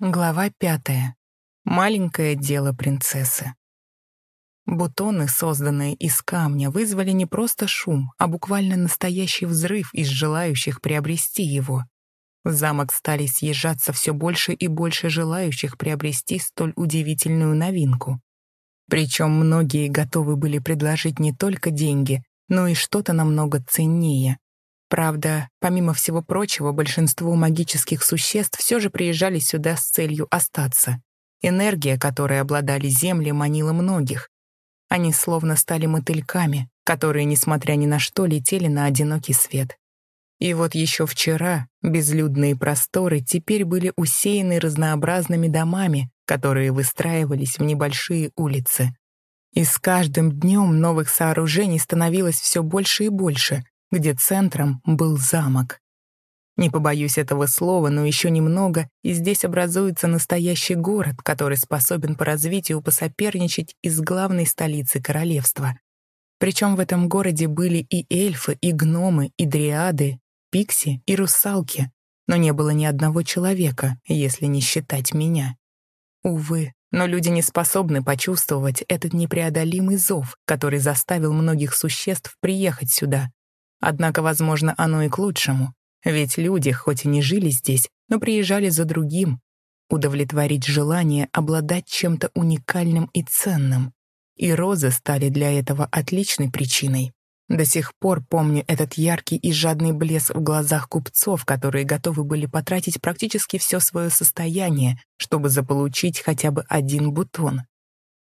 Глава пятая. Маленькое дело принцессы. Бутоны, созданные из камня, вызвали не просто шум, а буквально настоящий взрыв из желающих приобрести его. В замок стали съезжаться все больше и больше желающих приобрести столь удивительную новинку. Причем многие готовы были предложить не только деньги, но и что-то намного ценнее. Правда, помимо всего прочего, большинство магических существ все же приезжали сюда с целью остаться. Энергия, которой обладали земли, манила многих. Они словно стали мотыльками, которые, несмотря ни на что, летели на одинокий свет. И вот еще вчера безлюдные просторы теперь были усеяны разнообразными домами, которые выстраивались в небольшие улицы. И с каждым днем новых сооружений становилось все больше и больше, где центром был замок. Не побоюсь этого слова, но еще немного, и здесь образуется настоящий город, который способен по развитию посоперничать и с главной столицы королевства. Причем в этом городе были и эльфы, и гномы, и дриады, пикси и русалки, но не было ни одного человека, если не считать меня. Увы, но люди не способны почувствовать этот непреодолимый зов, который заставил многих существ приехать сюда, Однако, возможно, оно и к лучшему. Ведь люди, хоть и не жили здесь, но приезжали за другим. Удовлетворить желание обладать чем-то уникальным и ценным. И розы стали для этого отличной причиной. До сих пор помню этот яркий и жадный блеск в глазах купцов, которые готовы были потратить практически все свое состояние, чтобы заполучить хотя бы один бутон.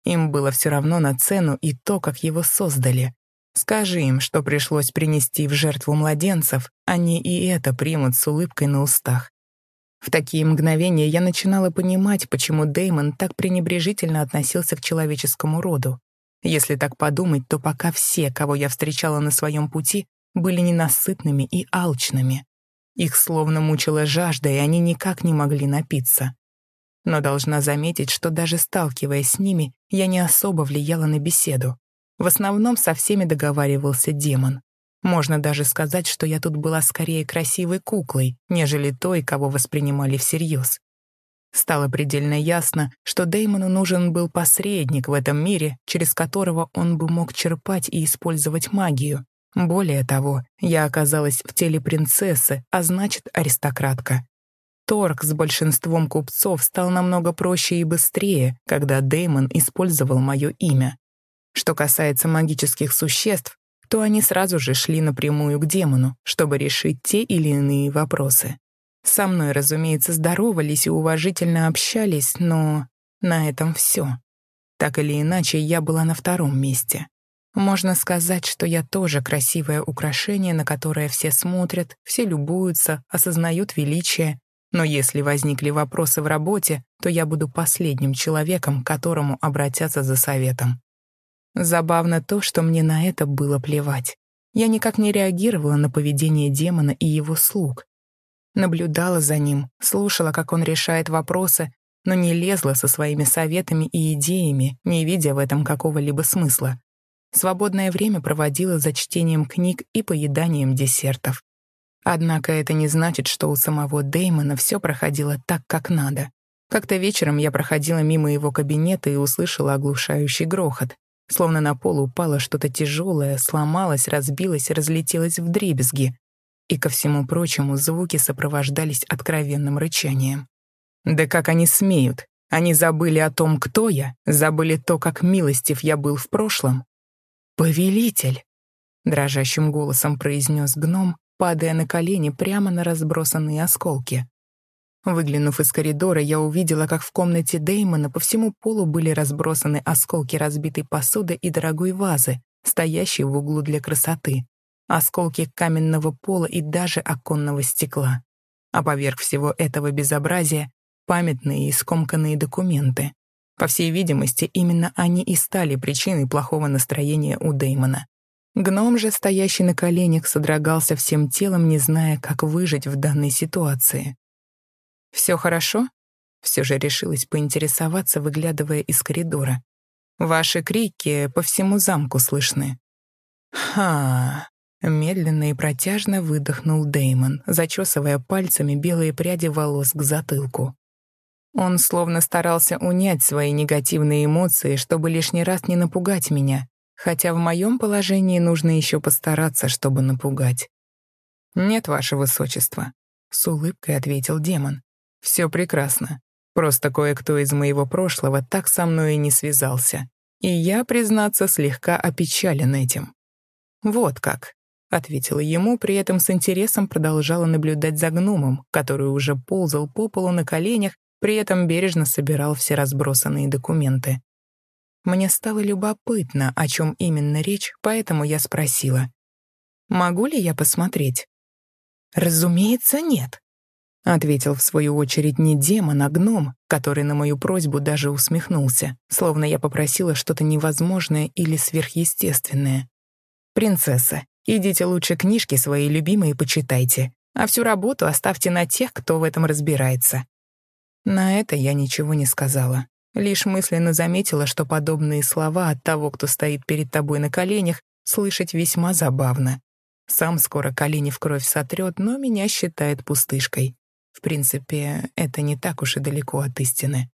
Им было все равно на цену и то, как его создали. Скажи им, что пришлось принести в жертву младенцев, они и это примут с улыбкой на устах. В такие мгновения я начинала понимать, почему Деймон так пренебрежительно относился к человеческому роду. Если так подумать, то пока все, кого я встречала на своем пути, были ненасытными и алчными. Их словно мучила жажда, и они никак не могли напиться. Но должна заметить, что даже сталкиваясь с ними, я не особо влияла на беседу. В основном со всеми договаривался демон. Можно даже сказать, что я тут была скорее красивой куклой, нежели той, кого воспринимали всерьез. Стало предельно ясно, что Деймону нужен был посредник в этом мире, через которого он бы мог черпать и использовать магию. Более того, я оказалась в теле принцессы, а значит, аристократка. Торг с большинством купцов стал намного проще и быстрее, когда Деймон использовал мое имя. Что касается магических существ, то они сразу же шли напрямую к демону, чтобы решить те или иные вопросы. Со мной, разумеется, здоровались и уважительно общались, но на этом все. Так или иначе, я была на втором месте. Можно сказать, что я тоже красивое украшение, на которое все смотрят, все любуются, осознают величие, но если возникли вопросы в работе, то я буду последним человеком, к которому обратятся за советом. Забавно то, что мне на это было плевать. Я никак не реагировала на поведение демона и его слуг. Наблюдала за ним, слушала, как он решает вопросы, но не лезла со своими советами и идеями, не видя в этом какого-либо смысла. Свободное время проводила за чтением книг и поеданием десертов. Однако это не значит, что у самого Дэймона все проходило так, как надо. Как-то вечером я проходила мимо его кабинета и услышала оглушающий грохот. Словно на пол упало что-то тяжелое, сломалось, разбилось, разлетелось в дребезги. И, ко всему прочему, звуки сопровождались откровенным рычанием. «Да как они смеют? Они забыли о том, кто я, забыли то, как милостив я был в прошлом». «Повелитель!» — дрожащим голосом произнес гном, падая на колени прямо на разбросанные осколки. Выглянув из коридора, я увидела, как в комнате Деймона по всему полу были разбросаны осколки разбитой посуды и дорогой вазы, стоящей в углу для красоты, осколки каменного пола и даже оконного стекла. А поверх всего этого безобразия — памятные и скомканные документы. По всей видимости, именно они и стали причиной плохого настроения у Деймона. Гном же, стоящий на коленях, содрогался всем телом, не зная, как выжить в данной ситуации. «Все хорошо?» Все же решилась поинтересоваться, выглядывая из коридора. «Ваши крики по всему замку слышны». «Ха!» Медленно и протяжно выдохнул Деймон, зачесывая пальцами белые пряди волос к затылку. Он словно старался унять свои негативные эмоции, чтобы лишний раз не напугать меня, хотя в моем положении нужно еще постараться, чтобы напугать. «Нет, ваше высочество», — с улыбкой ответил демон. «Все прекрасно. Просто кое-кто из моего прошлого так со мной и не связался. И я, признаться, слегка опечален этим». «Вот как», — ответила ему, при этом с интересом продолжала наблюдать за гномом, который уже ползал по полу на коленях при этом бережно собирал все разбросанные документы. Мне стало любопытно, о чем именно речь, поэтому я спросила. «Могу ли я посмотреть?» «Разумеется, нет», — ответил в свою очередь не демон, а гном, который на мою просьбу даже усмехнулся, словно я попросила что-то невозможное или сверхъестественное. «Принцесса, идите лучше книжки свои любимые почитайте, а всю работу оставьте на тех, кто в этом разбирается. На это я ничего не сказала. Лишь мысленно заметила, что подобные слова от того, кто стоит перед тобой на коленях, слышать весьма забавно. Сам скоро колени в кровь сотрет, но меня считает пустышкой. В принципе, это не так уж и далеко от истины.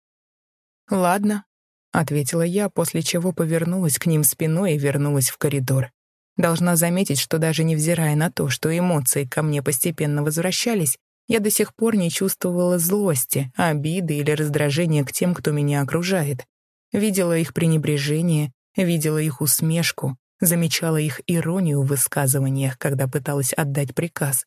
«Ладно», — ответила я, после чего повернулась к ним спиной и вернулась в коридор. Должна заметить, что даже невзирая на то, что эмоции ко мне постепенно возвращались, я до сих пор не чувствовала злости, обиды или раздражения к тем, кто меня окружает. Видела их пренебрежение, видела их усмешку, замечала их иронию в высказываниях, когда пыталась отдать приказ,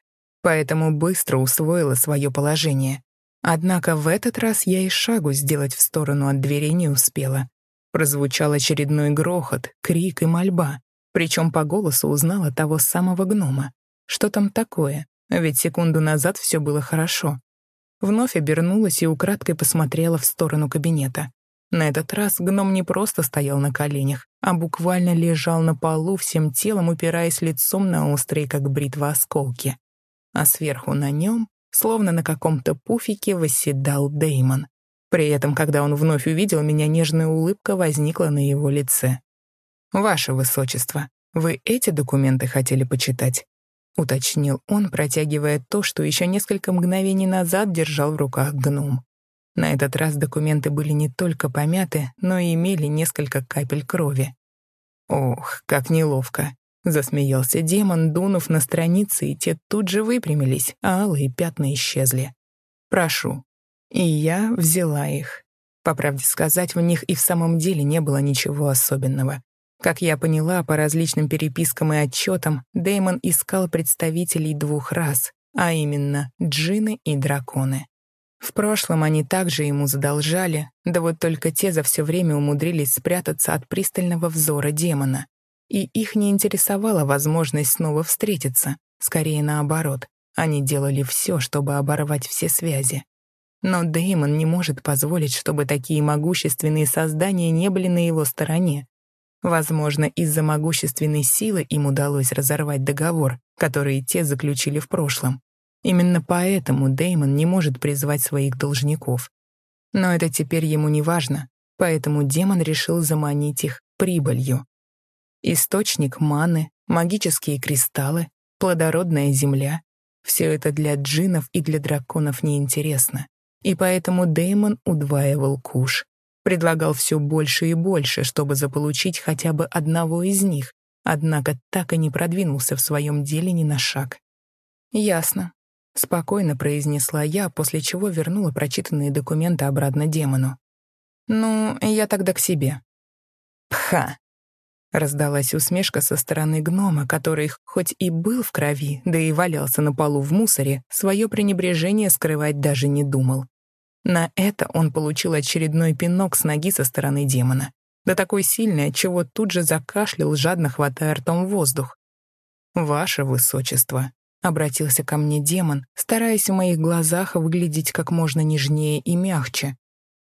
поэтому быстро усвоила свое положение. Однако в этот раз я и шагу сделать в сторону от двери не успела. Прозвучал очередной грохот, крик и мольба, причем по голосу узнала того самого гнома. Что там такое? Ведь секунду назад все было хорошо. Вновь обернулась и украдкой посмотрела в сторону кабинета. На этот раз гном не просто стоял на коленях, а буквально лежал на полу всем телом, упираясь лицом на острые, как бритва, осколки. А сверху на нем, словно на каком-то пуфике, восседал Деймон. При этом, когда он вновь увидел меня, нежная улыбка возникла на его лице. «Ваше Высочество, вы эти документы хотели почитать?» — уточнил он, протягивая то, что еще несколько мгновений назад держал в руках гном. На этот раз документы были не только помяты, но и имели несколько капель крови. «Ох, как неловко!» — засмеялся демон, дунув на страницы, и те тут же выпрямились, а алые пятна исчезли. «Прошу». И я взяла их. По правде сказать, в них и в самом деле не было ничего особенного. Как я поняла по различным перепискам и отчетам, Дэймон искал представителей двух рас, а именно джины и драконы. В прошлом они также ему задолжали, да вот только те за все время умудрились спрятаться от пристального взора демона. И их не интересовала возможность снова встретиться, скорее наоборот. Они делали все, чтобы оборвать все связи. Но Дэймон не может позволить, чтобы такие могущественные создания не были на его стороне, Возможно, из-за могущественной силы им удалось разорвать договор, который те заключили в прошлом. Именно поэтому Деймон не может призвать своих должников. Но это теперь ему не важно, поэтому демон решил заманить их прибылью. Источник маны, магические кристаллы, плодородная земля — все это для джинов и для драконов неинтересно. И поэтому Деймон удваивал куш предлагал все больше и больше, чтобы заполучить хотя бы одного из них, однако так и не продвинулся в своем деле ни на шаг. «Ясно», — спокойно произнесла я, после чего вернула прочитанные документы обратно демону. «Ну, я тогда к себе». «Пха!» — раздалась усмешка со стороны гнома, который хоть и был в крови, да и валялся на полу в мусоре, свое пренебрежение скрывать даже не думал. На это он получил очередной пинок с ноги со стороны демона. Да такой сильный, отчего тут же закашлял, жадно хватая ртом воздух. «Ваше высочество», — обратился ко мне демон, стараясь в моих глазах выглядеть как можно нежнее и мягче.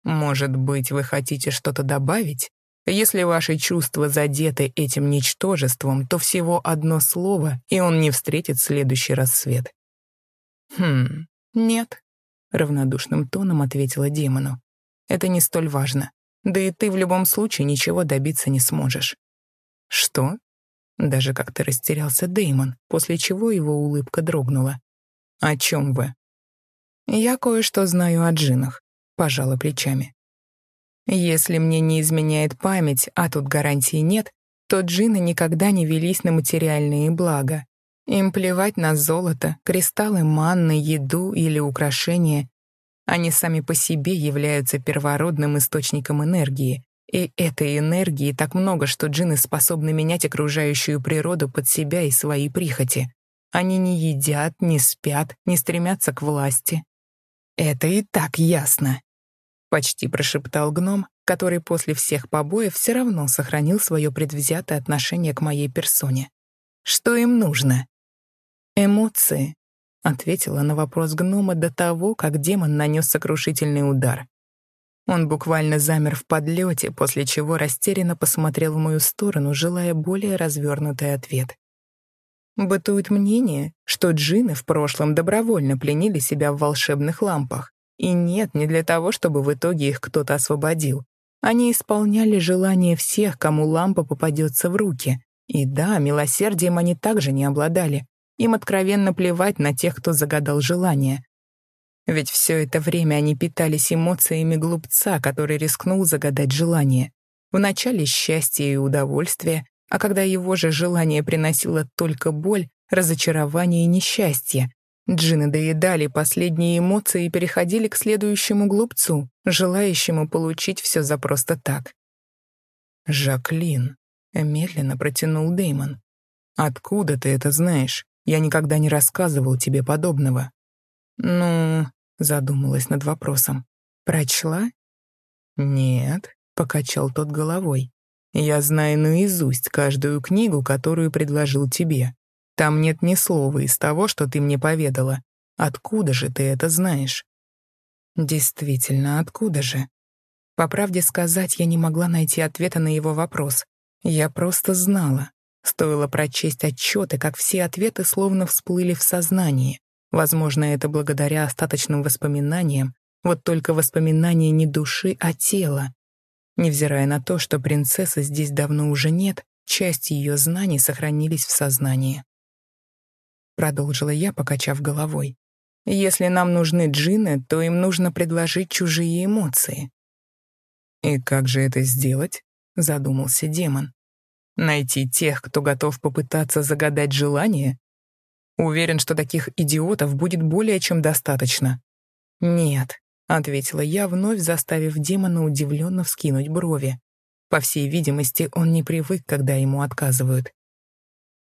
«Может быть, вы хотите что-то добавить? Если ваши чувства задеты этим ничтожеством, то всего одно слово, и он не встретит следующий рассвет». «Хм, нет», — равнодушным тоном ответила демону. «Это не столь важно. Да и ты в любом случае ничего добиться не сможешь». «Что?» Даже как-то растерялся Деймон, после чего его улыбка дрогнула. «О чем вы?» «Я кое-что знаю о джинах», — пожала плечами. Если мне не изменяет память, а тут гарантии нет, то джины никогда не велись на материальные блага. Им плевать на золото, кристаллы манны, еду или украшения. Они сами по себе являются первородным источником энергии, и этой энергии так много, что джины способны менять окружающую природу под себя и свои прихоти. Они не едят, не спят, не стремятся к власти. Это и так ясно. Почти прошептал гном, который после всех побоев все равно сохранил свое предвзятое отношение к моей персоне. Что им нужно? Эмоции, ответила на вопрос гнома до того, как демон нанес сокрушительный удар. Он буквально замер в подлете, после чего растерянно посмотрел в мою сторону, желая более развернутый ответ. Бытует мнение, что джинны в прошлом добровольно пленили себя в волшебных лампах. И нет, не для того, чтобы в итоге их кто-то освободил. Они исполняли желания всех, кому лампа попадется в руки. И да, милосердием они также не обладали. Им откровенно плевать на тех, кто загадал желание. Ведь все это время они питались эмоциями глупца, который рискнул загадать желание. Вначале счастье и удовольствие, а когда его же желание приносило только боль, разочарование и несчастье, джины доедали последние эмоции и переходили к следующему глупцу, желающему получить все за просто так. «Жаклин», — медленно протянул Деймон. «Откуда ты это знаешь? Я никогда не рассказывал тебе подобного». «Ну, задумалась над вопросом. «Прочла?» «Нет», — покачал тот головой. «Я знаю наизусть каждую книгу, которую предложил тебе. Там нет ни слова из того, что ты мне поведала. Откуда же ты это знаешь?» «Действительно, откуда же?» По правде сказать, я не могла найти ответа на его вопрос. Я просто знала. Стоило прочесть отчеты, как все ответы словно всплыли в сознании. Возможно, это благодаря остаточным воспоминаниям, вот только воспоминания не души, а тела. Невзирая на то, что принцессы здесь давно уже нет, часть ее знаний сохранились в сознании. Продолжила я, покачав головой. Если нам нужны джинны, то им нужно предложить чужие эмоции. «И как же это сделать?» — задумался демон. «Найти тех, кто готов попытаться загадать желание Уверен, что таких идиотов будет более чем достаточно. Нет, ответила я, вновь заставив демона удивленно вскинуть брови. По всей видимости, он не привык, когда ему отказывают.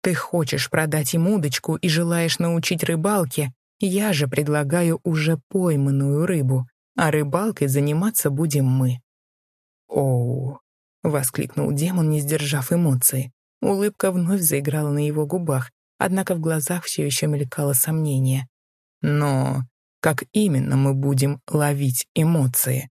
Ты хочешь продать им удочку и желаешь научить рыбалке, я же предлагаю уже пойманную рыбу, а рыбалкой заниматься будем мы. Оу, воскликнул демон, не сдержав эмоций. Улыбка вновь заиграла на его губах, однако в глазах все еще мелькало сомнение. Но как именно мы будем ловить эмоции?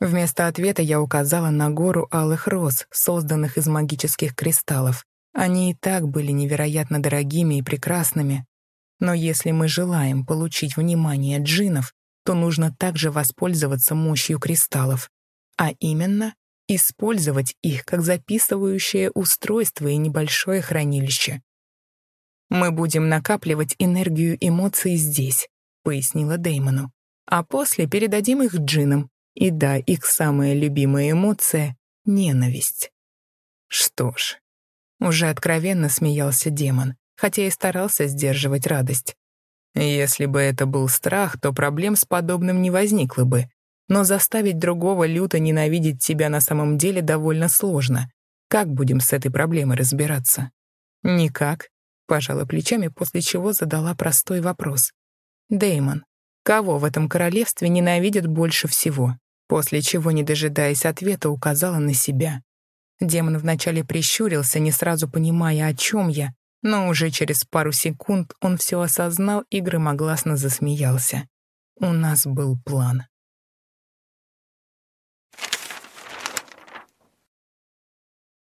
Вместо ответа я указала на гору алых роз, созданных из магических кристаллов. Они и так были невероятно дорогими и прекрасными. Но если мы желаем получить внимание джинов, то нужно также воспользоваться мощью кристаллов. А именно, использовать их как записывающее устройство и небольшое хранилище. «Мы будем накапливать энергию эмоций здесь», — пояснила Деймону. «А после передадим их джинам. И да, их самая любимая эмоция — ненависть». Что ж, уже откровенно смеялся демон, хотя и старался сдерживать радость. Если бы это был страх, то проблем с подобным не возникло бы. Но заставить другого люто ненавидеть тебя на самом деле довольно сложно. Как будем с этой проблемой разбираться? Никак. Пожала плечами, после чего задала простой вопрос. Деймон, кого в этом королевстве ненавидят больше всего?» После чего, не дожидаясь ответа, указала на себя. Демон вначале прищурился, не сразу понимая, о чем я, но уже через пару секунд он все осознал и громогласно засмеялся. У нас был план.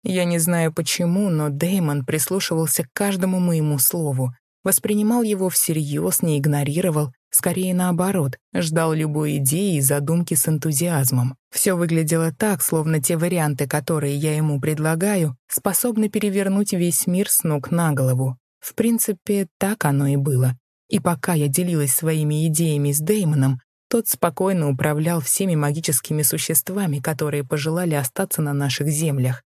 Я не знаю почему, но Деймон прислушивался к каждому моему слову, воспринимал его всерьез, не игнорировал, скорее наоборот, ждал любой идеи и задумки с энтузиазмом. Все выглядело так, словно те варианты, которые я ему предлагаю, способны перевернуть весь мир с ног на голову. В принципе, так оно и было. И пока я делилась своими идеями с Деймоном, тот спокойно управлял всеми магическими существами, которые пожелали остаться на наших землях.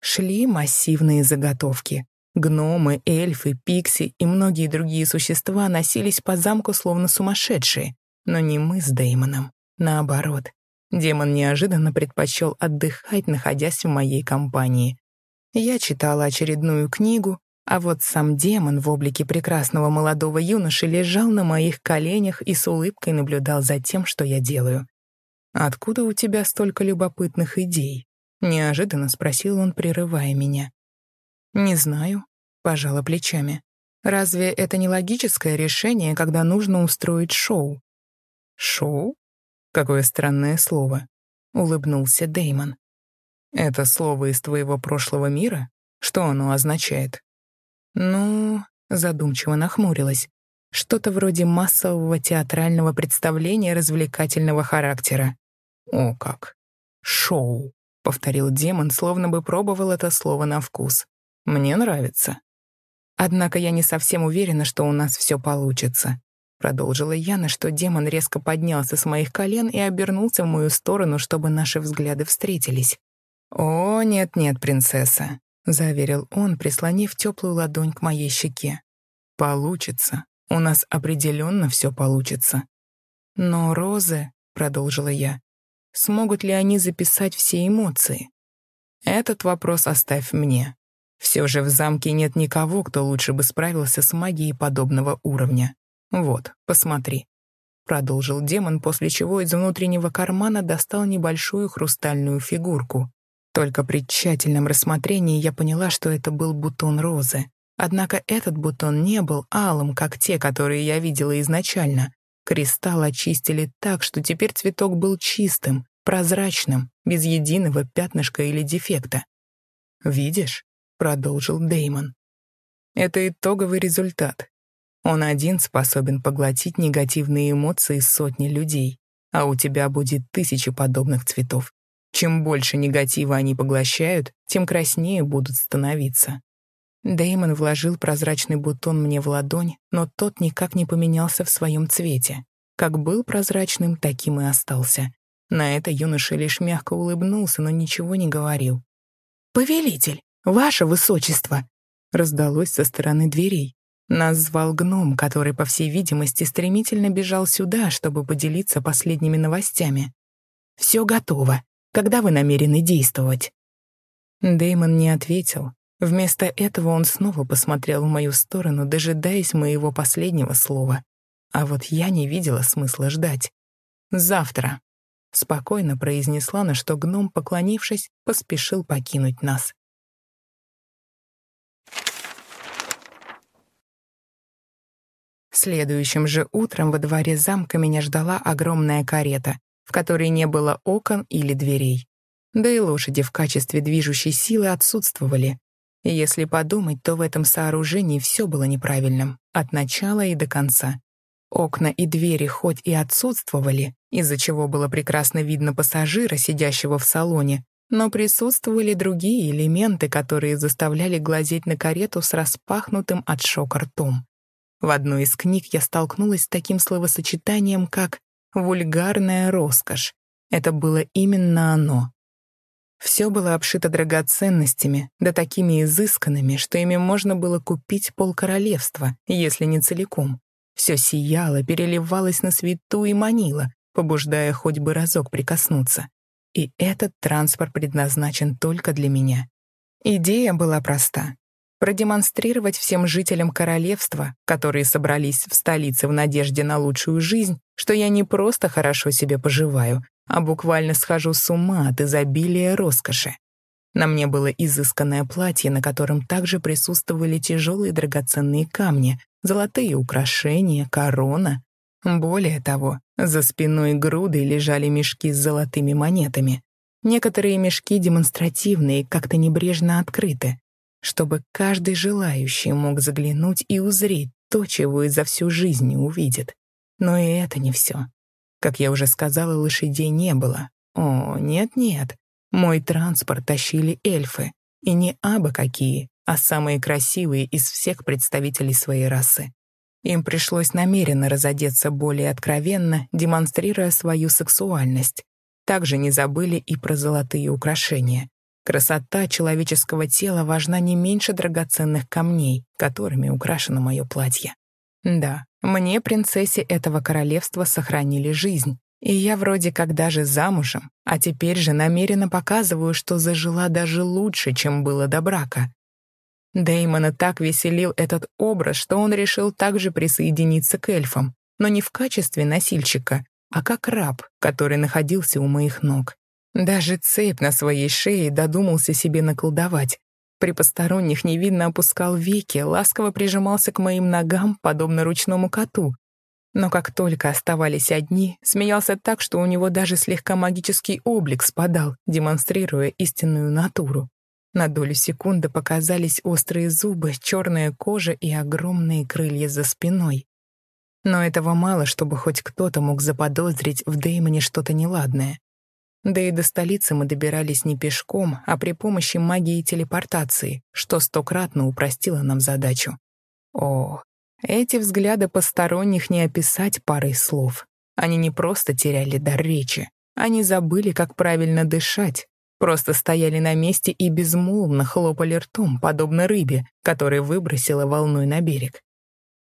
Шли массивные заготовки. Гномы, эльфы, пикси и многие другие существа носились по замку словно сумасшедшие. Но не мы с Деймоном. Наоборот. Демон неожиданно предпочел отдыхать, находясь в моей компании. Я читала очередную книгу, а вот сам демон в облике прекрасного молодого юноши лежал на моих коленях и с улыбкой наблюдал за тем, что я делаю. «Откуда у тебя столько любопытных идей?» — неожиданно спросил он, прерывая меня. «Не знаю», — пожала плечами. «Разве это не логическое решение, когда нужно устроить шоу?» «Шоу? Какое странное слово», — улыбнулся Деймон. «Это слово из твоего прошлого мира? Что оно означает?» «Ну...» — задумчиво нахмурилась. «Что-то вроде массового театрального представления развлекательного характера». «О как! Шоу!» — повторил демон, словно бы пробовал это слово на вкус. «Мне нравится». «Однако я не совсем уверена, что у нас все получится», — продолжила я, на что демон резко поднялся с моих колен и обернулся в мою сторону, чтобы наши взгляды встретились. «О, нет-нет, принцесса, заверил он, прислонив теплую ладонь к моей щеке. Получится. У нас определенно все получится. Но розы, продолжила я, смогут ли они записать все эмоции? Этот вопрос оставь мне. Все же в замке нет никого, кто лучше бы справился с магией подобного уровня. Вот, посмотри. Продолжил демон, после чего из внутреннего кармана достал небольшую хрустальную фигурку. Только при тщательном рассмотрении я поняла, что это был бутон розы. Однако этот бутон не был алым, как те, которые я видела изначально. Кристалл очистили так, что теперь цветок был чистым, прозрачным, без единого пятнышка или дефекта. «Видишь?» — продолжил Деймон. «Это итоговый результат. Он один способен поглотить негативные эмоции сотни людей, а у тебя будет тысячи подобных цветов. Чем больше негатива они поглощают, тем краснее будут становиться. Дэймон вложил прозрачный бутон мне в ладонь, но тот никак не поменялся в своем цвете. Как был прозрачным, таким и остался. На это юноша лишь мягко улыбнулся, но ничего не говорил. «Повелитель, ваше высочество!» раздалось со стороны дверей. Нас звал гном, который, по всей видимости, стремительно бежал сюда, чтобы поделиться последними новостями. «Все готово. Когда вы намерены действовать?» Дэймон не ответил. Вместо этого он снова посмотрел в мою сторону, дожидаясь моего последнего слова. А вот я не видела смысла ждать. «Завтра», — спокойно произнесла, на что гном, поклонившись, поспешил покинуть нас. Следующим же утром во дворе замка меня ждала огромная карета, в которой не было окон или дверей. Да и лошади в качестве движущей силы отсутствовали. И если подумать, то в этом сооружении все было неправильным, от начала и до конца. Окна и двери хоть и отсутствовали, из-за чего было прекрасно видно пассажира, сидящего в салоне, но присутствовали другие элементы, которые заставляли глазеть на карету с распахнутым от шока ртом. В одной из книг я столкнулась с таким словосочетанием, как Вульгарная роскошь. Это было именно оно. Все было обшито драгоценностями, да такими изысканными, что ими можно было купить полкоролевства, если не целиком. Все сияло, переливалось на свету и манило, побуждая хоть бы разок прикоснуться. И этот транспорт предназначен только для меня. Идея была проста продемонстрировать всем жителям королевства, которые собрались в столице в надежде на лучшую жизнь, что я не просто хорошо себе поживаю, а буквально схожу с ума от изобилия роскоши. На мне было изысканное платье, на котором также присутствовали тяжелые драгоценные камни, золотые украшения, корона. Более того, за спиной грудой лежали мешки с золотыми монетами. Некоторые мешки демонстративные, как-то небрежно открыты, чтобы каждый желающий мог заглянуть и узреть то, чего и за всю жизнь не увидит. Но и это не все. Как я уже сказала, лошадей не было. О, нет-нет, мой транспорт тащили эльфы. И не абы какие, а самые красивые из всех представителей своей расы. Им пришлось намеренно разодеться более откровенно, демонстрируя свою сексуальность. Также не забыли и про золотые украшения. Красота человеческого тела важна не меньше драгоценных камней, которыми украшено мое платье. Да, мне, принцессе этого королевства, сохранили жизнь, и я вроде как даже замужем, а теперь же намеренно показываю, что зажила даже лучше, чем было до брака. Дэймона так веселил этот образ, что он решил также присоединиться к эльфам, но не в качестве носильщика, а как раб, который находился у моих ног. Даже цепь на своей шее додумался себе наколдовать. При посторонних невидно опускал веки, ласково прижимался к моим ногам, подобно ручному коту, но как только оставались одни, смеялся так, что у него даже слегка магический облик спадал, демонстрируя истинную натуру. На долю секунды показались острые зубы, черная кожа и огромные крылья за спиной. Но этого мало, чтобы хоть кто-то мог заподозрить в Дэймоне что-то неладное. Да и до столицы мы добирались не пешком, а при помощи магии телепортации, что стократно упростило нам задачу. О, эти взгляды посторонних не описать парой слов. Они не просто теряли дар речи, они забыли, как правильно дышать, просто стояли на месте и безмолвно хлопали ртом, подобно рыбе, которая выбросила волной на берег.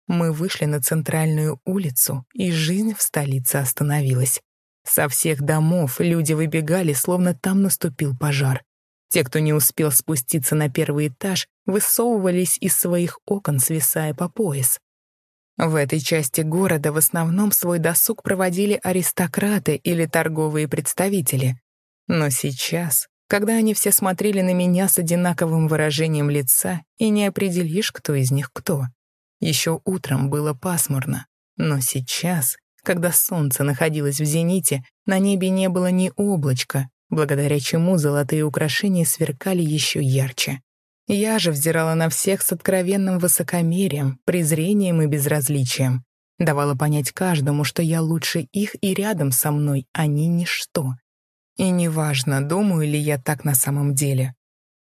Мы вышли на центральную улицу, и жизнь в столице остановилась. Со всех домов люди выбегали, словно там наступил пожар. Те, кто не успел спуститься на первый этаж, высовывались из своих окон, свисая по пояс. В этой части города в основном свой досуг проводили аристократы или торговые представители. Но сейчас, когда они все смотрели на меня с одинаковым выражением лица, и не определишь, кто из них кто. Еще утром было пасмурно, но сейчас, когда солнце находилось в зените, на небе не было ни облачка, благодаря чему золотые украшения сверкали еще ярче. Я же взирала на всех с откровенным высокомерием, презрением и безразличием. Давала понять каждому, что я лучше их и рядом со мной они ничто. И неважно, думаю ли я так на самом деле.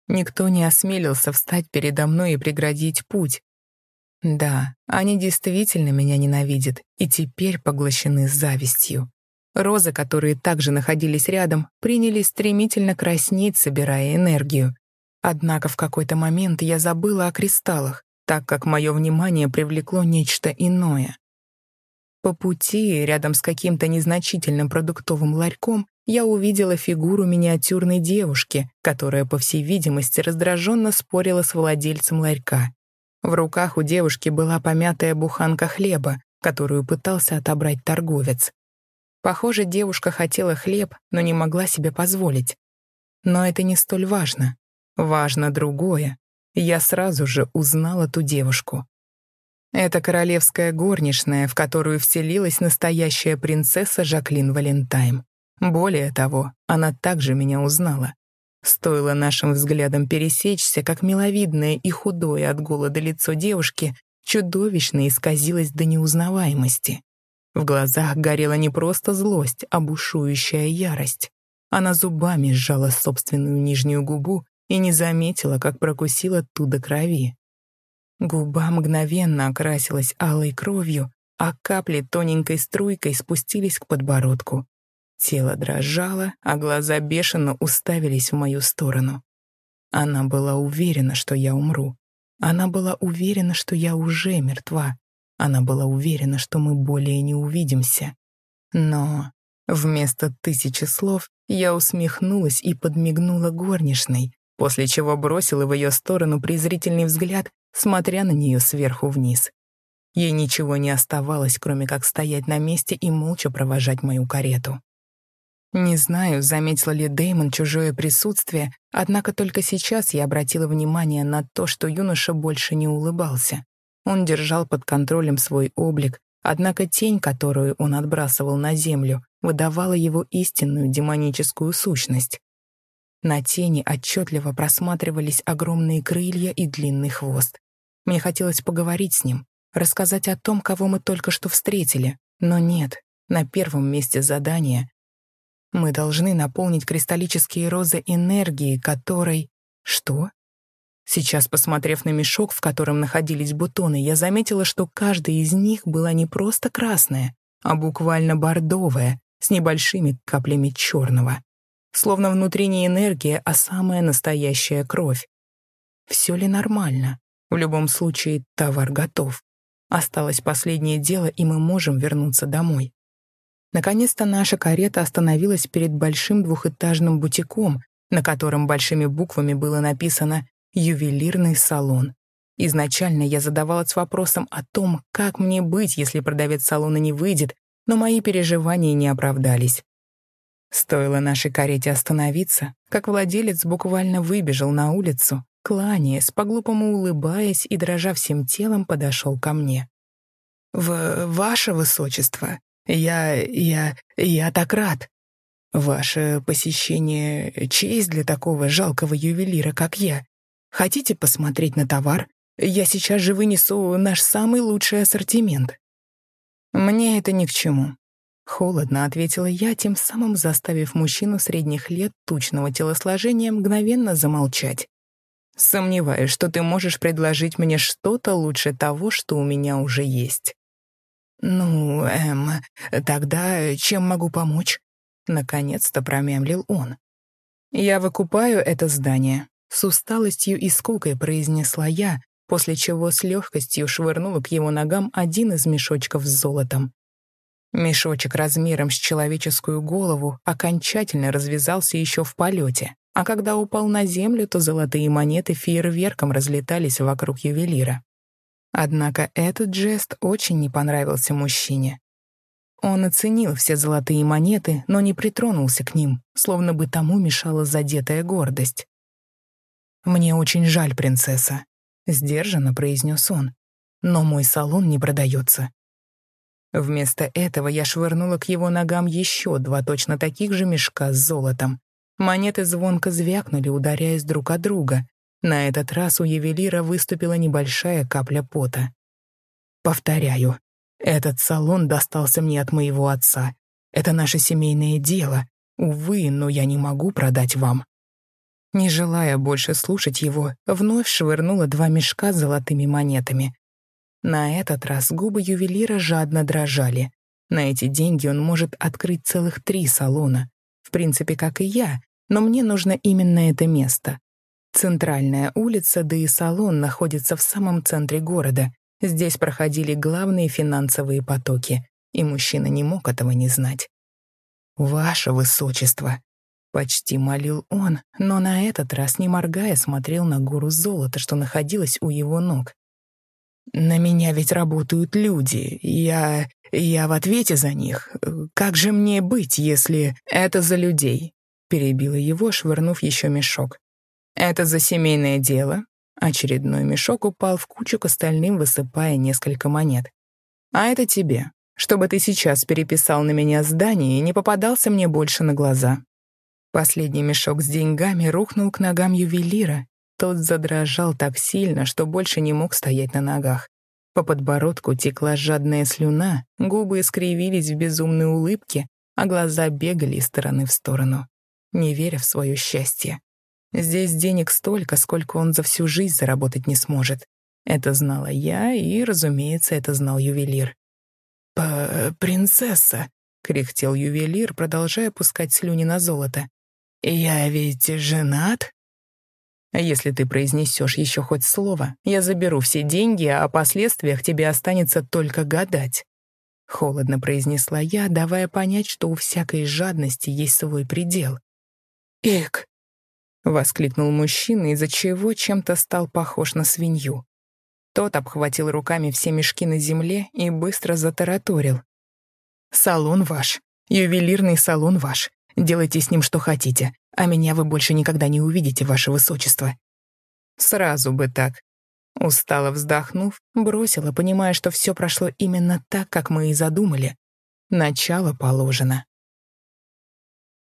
Никто не осмелился встать передо мной и преградить путь. Да, они действительно меня ненавидят и теперь поглощены завистью. Розы, которые также находились рядом, принялись стремительно краснеть, собирая энергию. Однако в какой-то момент я забыла о кристаллах, так как мое внимание привлекло нечто иное. По пути, рядом с каким-то незначительным продуктовым ларьком, я увидела фигуру миниатюрной девушки, которая, по всей видимости, раздраженно спорила с владельцем ларька. В руках у девушки была помятая буханка хлеба, которую пытался отобрать торговец. Похоже, девушка хотела хлеб, но не могла себе позволить. Но это не столь важно. Важно другое. Я сразу же узнала ту девушку. Это королевская горничная, в которую вселилась настоящая принцесса Жаклин Валентайм. Более того, она также меня узнала. Стоило нашим взглядам пересечься, как миловидное и худое от голода лицо девушки чудовищно исказилось до неузнаваемости. В глазах горела не просто злость, а бушующая ярость. Она зубами сжала собственную нижнюю губу и не заметила, как прокусила ту до крови. Губа мгновенно окрасилась алой кровью, а капли тоненькой струйкой спустились к подбородку. Тело дрожало, а глаза бешено уставились в мою сторону. Она была уверена, что я умру. Она была уверена, что я уже мертва. Она была уверена, что мы более не увидимся. Но вместо тысячи слов я усмехнулась и подмигнула горничной, после чего бросила в ее сторону презрительный взгляд, смотря на нее сверху вниз. Ей ничего не оставалось, кроме как стоять на месте и молча провожать мою карету. Не знаю, заметила ли Дэймон чужое присутствие, однако только сейчас я обратила внимание на то, что юноша больше не улыбался. Он держал под контролем свой облик, однако тень, которую он отбрасывал на землю, выдавала его истинную демоническую сущность. На тени отчетливо просматривались огромные крылья и длинный хвост. Мне хотелось поговорить с ним, рассказать о том, кого мы только что встретили, но нет, на первом месте задания мы должны наполнить кристаллические розы энергией, которой... Что? Сейчас, посмотрев на мешок, в котором находились бутоны, я заметила, что каждая из них была не просто красная, а буквально бордовая, с небольшими каплями черного. Словно внутри не энергия, а самая настоящая кровь. Все ли нормально? В любом случае, товар готов. Осталось последнее дело, и мы можем вернуться домой. Наконец-то наша карета остановилась перед большим двухэтажным бутиком, на котором большими буквами было написано «Ювелирный салон». Изначально я задавалась вопросом о том, как мне быть, если продавец салона не выйдет, но мои переживания не оправдались. Стоило нашей карете остановиться, как владелец буквально выбежал на улицу, кланяясь, по-глупому улыбаясь и дрожа всем телом, подошел ко мне. «В... Ваше Высочество, я... я... я так рад. Ваше посещение — честь для такого жалкого ювелира, как я. Хотите посмотреть на товар? Я сейчас же вынесу наш самый лучший ассортимент». «Мне это ни к чему», — холодно ответила я, тем самым заставив мужчину средних лет тучного телосложения мгновенно замолчать. «Сомневаюсь, что ты можешь предложить мне что-то лучше того, что у меня уже есть». «Ну, эм, тогда чем могу помочь?» Наконец-то промямлил он. «Я выкупаю это здание», — с усталостью и скукой произнесла я, после чего с легкостью швырнула к его ногам один из мешочков с золотом. Мешочек размером с человеческую голову окончательно развязался еще в полете, а когда упал на землю, то золотые монеты фейерверком разлетались вокруг ювелира. Однако этот жест очень не понравился мужчине. Он оценил все золотые монеты, но не притронулся к ним, словно бы тому мешала задетая гордость. «Мне очень жаль, принцесса», — сдержанно произнес он. «Но мой салон не продается». Вместо этого я швырнула к его ногам еще два точно таких же мешка с золотом. Монеты звонко звякнули, ударяясь друг о друга. На этот раз у ювелира выступила небольшая капля пота. «Повторяю, этот салон достался мне от моего отца. Это наше семейное дело. Увы, но я не могу продать вам. Не желая больше слушать его, вновь швырнула два мешка с золотыми монетами. На этот раз губы ювелира жадно дрожали. На эти деньги он может открыть целых три салона. В принципе, как и я, но мне нужно именно это место. Центральная улица, да и салон находится в самом центре города. Здесь проходили главные финансовые потоки, и мужчина не мог этого не знать. «Ваше Высочество!» Почти молил он, но на этот раз, не моргая, смотрел на гору золота, что находилась у его ног. «На меня ведь работают люди. Я... я в ответе за них. Как же мне быть, если это за людей?» Перебила его, швырнув еще мешок. «Это за семейное дело?» Очередной мешок упал в кучу к остальным, высыпая несколько монет. «А это тебе, чтобы ты сейчас переписал на меня здание и не попадался мне больше на глаза. Последний мешок с деньгами рухнул к ногам ювелира. Тот задрожал так сильно, что больше не мог стоять на ногах. По подбородку текла жадная слюна, губы искривились в безумной улыбке, а глаза бегали из стороны в сторону, не веря в свое счастье. Здесь денег столько, сколько он за всю жизнь заработать не сможет. Это знала я, и, разумеется, это знал ювелир. «Принцесса», — кряхтел ювелир, продолжая пускать слюни на золото. «Я ведь женат?» «Если ты произнесешь еще хоть слово, я заберу все деньги, а о последствиях тебе останется только гадать». Холодно произнесла я, давая понять, что у всякой жадности есть свой предел. «Эк!» — воскликнул мужчина, из-за чего чем-то стал похож на свинью. Тот обхватил руками все мешки на земле и быстро затараторил. «Салон ваш, ювелирный салон ваш. Делайте с ним что хотите, а меня вы больше никогда не увидите, ваше высочество». Сразу бы так. Устало вздохнув, бросила, понимая, что все прошло именно так, как мы и задумали. Начало положено.